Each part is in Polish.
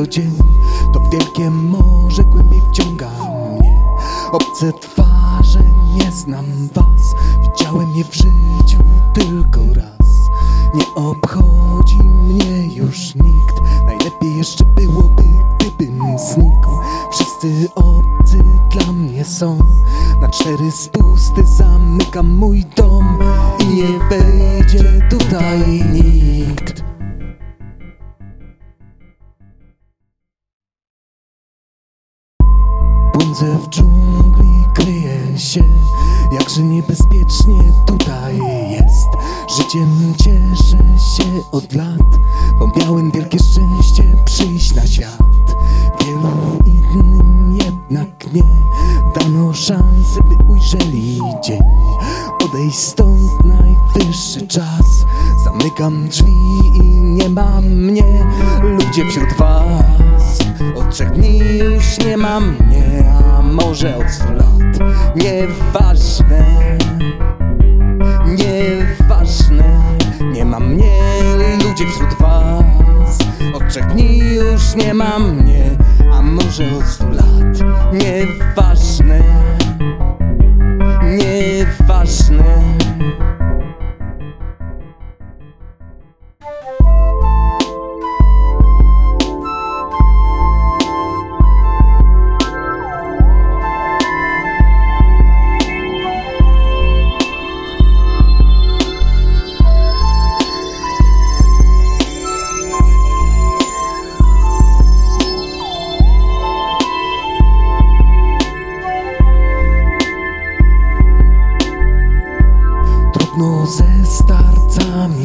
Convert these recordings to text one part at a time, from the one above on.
co dzień To wielkie morze głębiej wciąga mnie. Obce twarze, nie znam was Widziałem je w życiu tylko raz. Nie obchodzi mnie już nikt Najlepiej jeszcze byłoby, gdybym znikł. Wszyscy obcy dla mnie są Na cztery spusty zamykam mój dom I nie wejdzie tutaj nikt W dżungli, kryję się Jakże niebezpiecznie tutaj jest. Życiem cieszę się od lat Bo miałem wielkie szczęście przyjść na świat. Wielu innym jednak nie Dano szansę, by ujrzeli dzień. Odejść stąd najwyższy czas. Zamykam drzwi i nie ma mnie. Ludzie wśród was trzech dni już nie ma mnie A może od stu lat. Nieważne. Nieważne. Nie ma mnie Ludzie wśród was. Od trzech dni już nie ma mnie A może od stu lat. Nieważne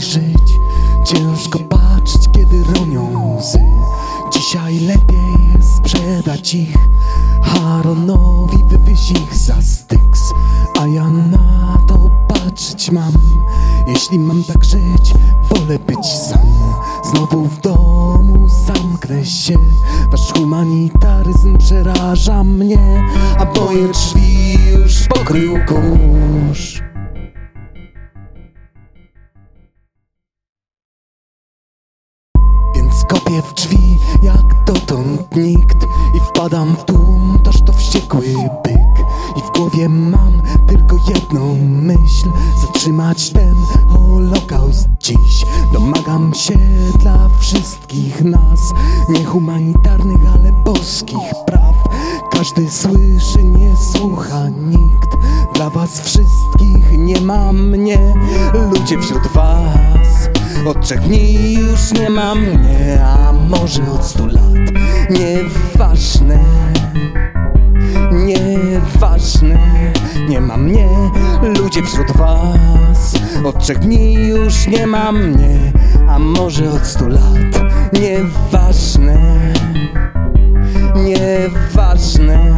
żyć. Ciężko patrzeć, kiedy ronią łzy. Dzisiaj lepiej sprzedać ich Haronowi wywieźć ich za styks. A ja na to patrzeć mam. Jeśli mam tak żyć, wolę być sam. Znowu w domu zamknę się. Wasz humanitaryzm przeraża mnie A moje drzwi już pokrył kurz nikt I wpadam w tłum, toż to wściekły byk. I w głowie mam tylko jedną myśl Zatrzymać ten holokaust dziś. Domagam się dla wszystkich nas Nie humanitarnych, ale boskich praw. Każdy słyszy, nie słucha nikt. Dla was wszystkich nie ma mnie. Ludzie wśród was od trzech dni już nie ma mnie, a może od stu lat. Nieważne, nieważne Nie ma mnie, ludzie wśród was. Od trzech dni już nie ma mnie, a może od stu lat. Nieważne, nieważne